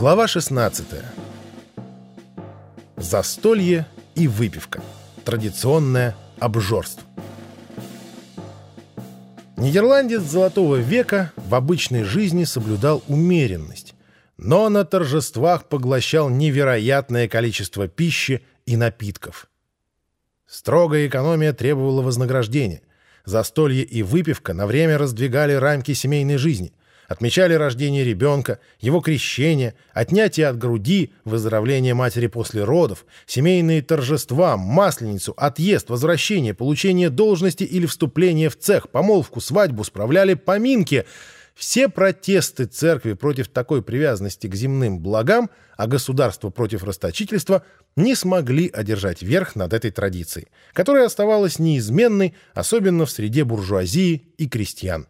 Глава 16. Застолье и выпивка. Традиционное обжорство. Нидерландец Золотого века в обычной жизни соблюдал умеренность, но на торжествах поглощал невероятное количество пищи и напитков. Строгая экономия требовала вознаграждения. Застолье и выпивка на время раздвигали рамки семейной жизни отмечали рождение ребенка, его крещение, отнятие от груди, выздоровление матери после родов, семейные торжества, масленицу, отъезд, возвращение, получение должности или вступление в цех, помолвку, свадьбу, справляли поминки. Все протесты церкви против такой привязанности к земным благам, а государство против расточительства не смогли одержать верх над этой традицией, которая оставалась неизменной, особенно в среде буржуазии и крестьян.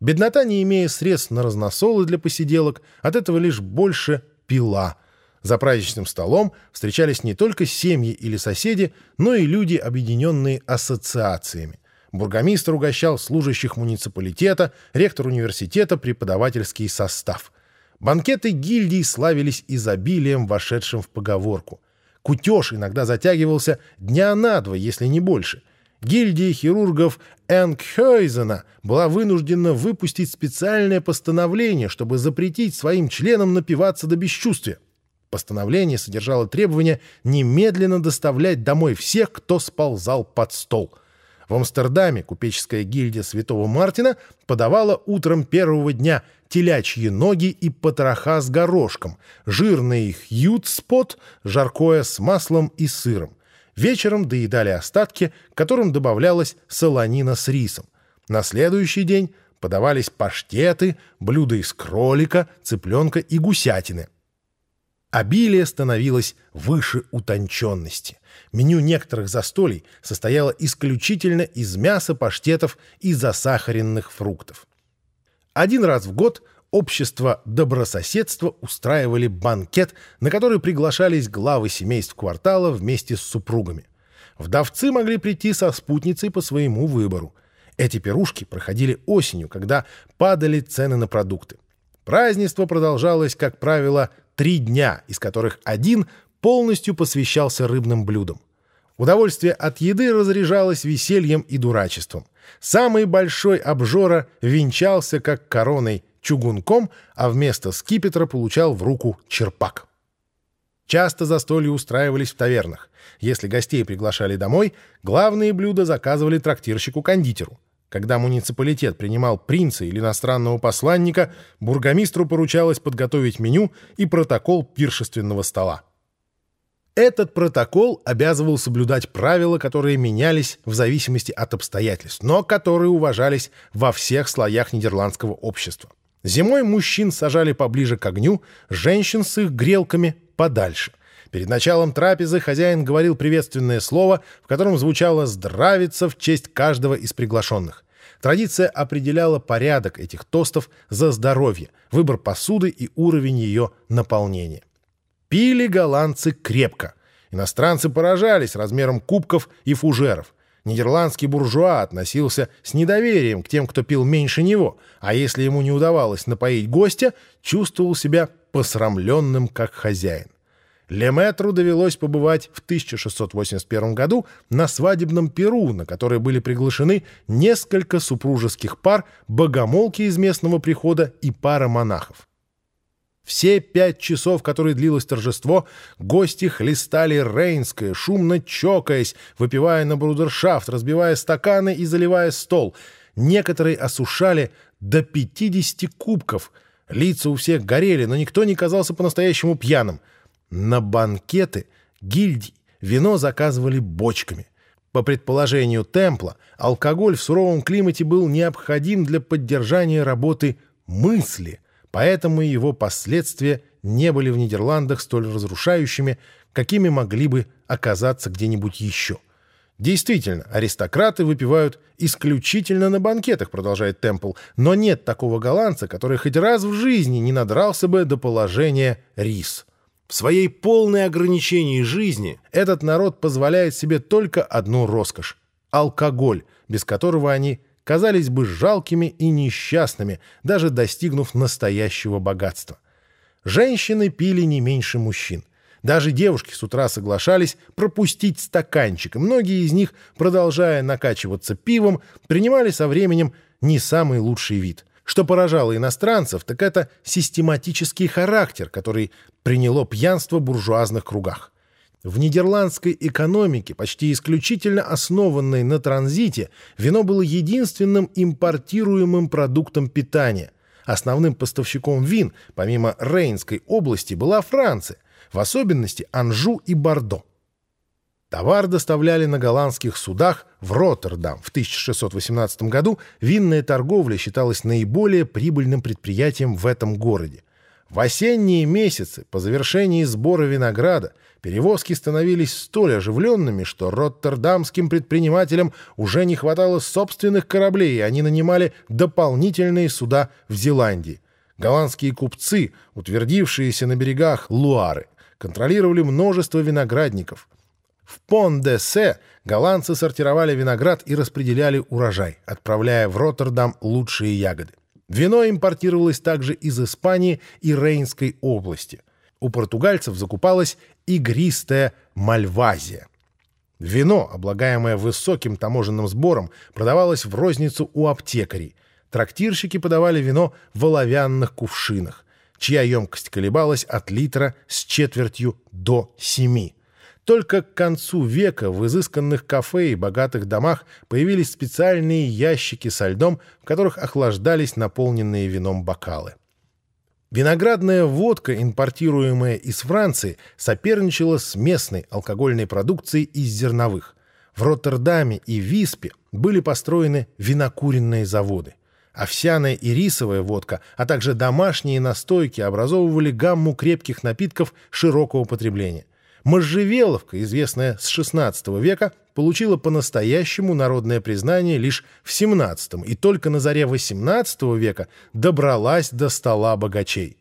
Беднота, не имея средств на разносолы для посиделок, от этого лишь больше пила. За праздничным столом встречались не только семьи или соседи, но и люди, объединенные ассоциациями. Бургомистр угощал служащих муниципалитета, ректор университета, преподавательский состав. Банкеты гильдии славились изобилием, вошедшим в поговорку. Кутеж иногда затягивался дня на два, если не больше – Гильдия хирургов Энгхёйзена была вынуждена выпустить специальное постановление, чтобы запретить своим членам напиваться до бесчувствия. Постановление содержало требование немедленно доставлять домой всех, кто сползал под стол. В Амстердаме купеческая гильдия Святого Мартина подавала утром первого дня телячьи ноги и потроха с горошком, жирный хьют-спот, жаркое с маслом и сыром. Вечером доедали остатки, к которым добавлялась солонина с рисом. На следующий день подавались паштеты, блюда из кролика, цыпленка и гусятины. Обилие становилось выше утонченности. Меню некоторых застолий состояло исключительно из мяса, паштетов и засахаренных фруктов. Один раз в год – общество добрососедства устраивали банкет, на который приглашались главы семейств квартала вместе с супругами. Вдовцы могли прийти со спутницей по своему выбору. Эти пирушки проходили осенью, когда падали цены на продукты. Празднество продолжалось, как правило, три дня, из которых один полностью посвящался рыбным блюдам. Удовольствие от еды разряжалось весельем и дурачеством. Самый большой обжора венчался как короной чугунком, а вместо скипетра получал в руку черпак. Часто застолья устраивались в тавернах. Если гостей приглашали домой, главные блюда заказывали трактирщику-кондитеру. Когда муниципалитет принимал принца или иностранного посланника, бургомистру поручалось подготовить меню и протокол пиршественного стола. Этот протокол обязывал соблюдать правила, которые менялись в зависимости от обстоятельств, но которые уважались во всех слоях нидерландского общества. Зимой мужчин сажали поближе к огню, женщин с их грелками подальше. Перед началом трапезы хозяин говорил приветственное слово, в котором звучало «здравица» в честь каждого из приглашенных. Традиция определяла порядок этих тостов за здоровье, выбор посуды и уровень ее наполнения. Пили голландцы крепко. Иностранцы поражались размером кубков и фужеров. Нидерландский буржуа относился с недоверием к тем, кто пил меньше него, а если ему не удавалось напоить гостя, чувствовал себя посрамленным как хозяин. Леметру довелось побывать в 1681 году на свадебном Перу, на который были приглашены несколько супружеских пар, богомолки из местного прихода и пара монахов. Все пять часов, которые длилось торжество, гости хлестали Рейнское, шумно чокаясь, выпивая на брудершафт, разбивая стаканы и заливая стол. Некоторые осушали до 50 кубков. Лица у всех горели, но никто не казался по-настоящему пьяным. На банкеты гильдии вино заказывали бочками. По предположению Темпла, алкоголь в суровом климате был необходим для поддержания работы мысли, поэтому его последствия не были в Нидерландах столь разрушающими, какими могли бы оказаться где-нибудь еще. Действительно, аристократы выпивают исключительно на банкетах, продолжает Темпл, но нет такого голландца, который хоть раз в жизни не надрался бы до положения рис. В своей полной ограничении жизни этот народ позволяет себе только одну роскошь – алкоголь, без которого они казались бы жалкими и несчастными, даже достигнув настоящего богатства. Женщины пили не меньше мужчин. Даже девушки с утра соглашались пропустить стаканчик, и многие из них, продолжая накачиваться пивом, принимали со временем не самый лучший вид. Что поражало иностранцев, так это систематический характер, который приняло пьянство в буржуазных кругах. В нидерландской экономике, почти исключительно основанной на транзите, вино было единственным импортируемым продуктом питания. Основным поставщиком вин, помимо Рейнской области, была Франция, в особенности Анжу и Бордо. Товар доставляли на голландских судах в Роттердам. В 1618 году винная торговля считалась наиболее прибыльным предприятием в этом городе. В осенние месяцы, по завершении сбора винограда, перевозки становились столь оживленными, что роттердамским предпринимателям уже не хватало собственных кораблей, и они нанимали дополнительные суда в Зеландии. Голландские купцы, утвердившиеся на берегах Луары, контролировали множество виноградников. В Пон-де-Се голландцы сортировали виноград и распределяли урожай, отправляя в Роттердам лучшие ягоды. Вино импортировалось также из Испании и Рейнской области. У португальцев закупалась игристая мальвазия. Вино, облагаемое высоким таможенным сбором, продавалось в розницу у аптекарей. Трактирщики подавали вино в оловянных кувшинах, чья емкость колебалась от литра с четвертью до семи. Только к концу века в изысканных кафе и богатых домах появились специальные ящики со льдом, в которых охлаждались наполненные вином бокалы. Виноградная водка, импортируемая из Франции, соперничала с местной алкогольной продукцией из зерновых. В Роттердаме и Виспе были построены винокуренные заводы. Овсяная и рисовая водка, а также домашние настойки образовывали гамму крепких напитков широкого потребления. Можжевеловка, известная с XVI века, получила по-настоящему народное признание лишь в XVII и только на заре XVIII века добралась до стола богачей.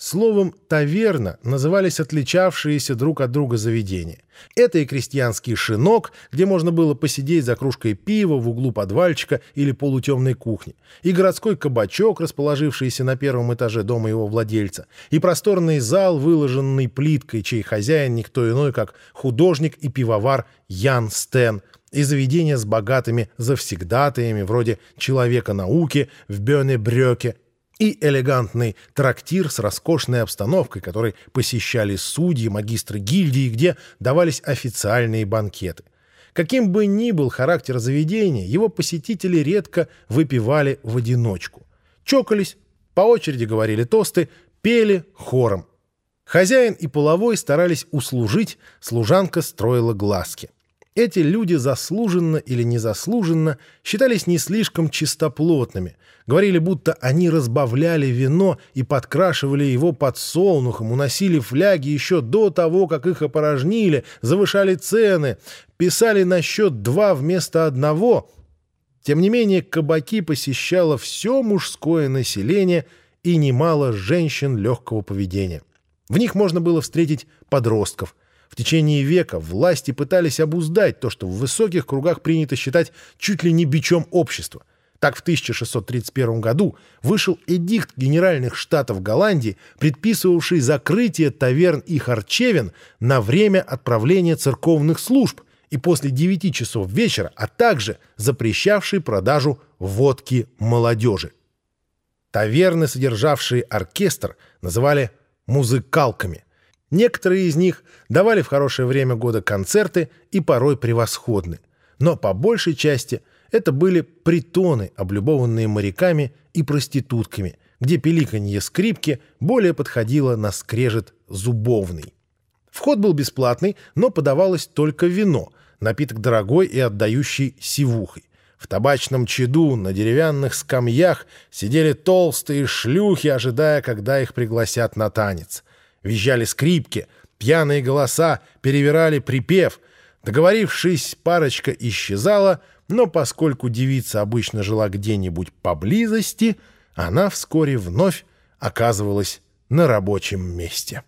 Словом «таверна» назывались отличавшиеся друг от друга заведения. Это и крестьянский шинок, где можно было посидеть за кружкой пива в углу подвальчика или полутемной кухни, и городской кабачок, расположившийся на первом этаже дома его владельца, и просторный зал, выложенный плиткой, чей хозяин никто иной, как художник и пивовар Ян Стен, и заведения с богатыми завсегдатаями, вроде «Человека науки» в Бёне-Брёке, и элегантный трактир с роскошной обстановкой, который посещали судьи, магистры гильдии, где давались официальные банкеты. Каким бы ни был характер заведения, его посетители редко выпивали в одиночку. Чокались, по очереди говорили тосты, пели хором. Хозяин и половой старались услужить, служанка строила глазки. Эти люди заслуженно или незаслуженно считались не слишком чистоплотными, говорили, будто они разбавляли вино и подкрашивали его подсолнухом, уносили фляги еще до того, как их опорожнили, завышали цены, писали на счет два вместо одного. Тем не менее, кабаки посещало все мужское население и немало женщин легкого поведения. В них можно было встретить подростков – в течение века власти пытались обуздать то, что в высоких кругах принято считать чуть ли не бичом общества. Так в 1631 году вышел эдикт Генеральных Штатов Голландии, предписывавший закрытие таверн и харчевин на время отправления церковных служб и после 9 часов вечера, а также запрещавший продажу водки молодежи. Таверны, содержавшие оркестр, называли музыкалками. Некоторые из них давали в хорошее время года концерты и порой превосходны. Но по большей части это были притоны, облюбованные моряками и проститутками, где пеликанье скрипки более подходило на скрежет зубовный. Вход был бесплатный, но подавалось только вино, напиток дорогой и отдающий сивухой. В табачном чаду на деревянных скамьях сидели толстые шлюхи, ожидая, когда их пригласят на танец. Визжали скрипки, пьяные голоса перевирали припев. Договорившись, парочка исчезала, но поскольку девица обычно жила где-нибудь поблизости, она вскоре вновь оказывалась на рабочем месте.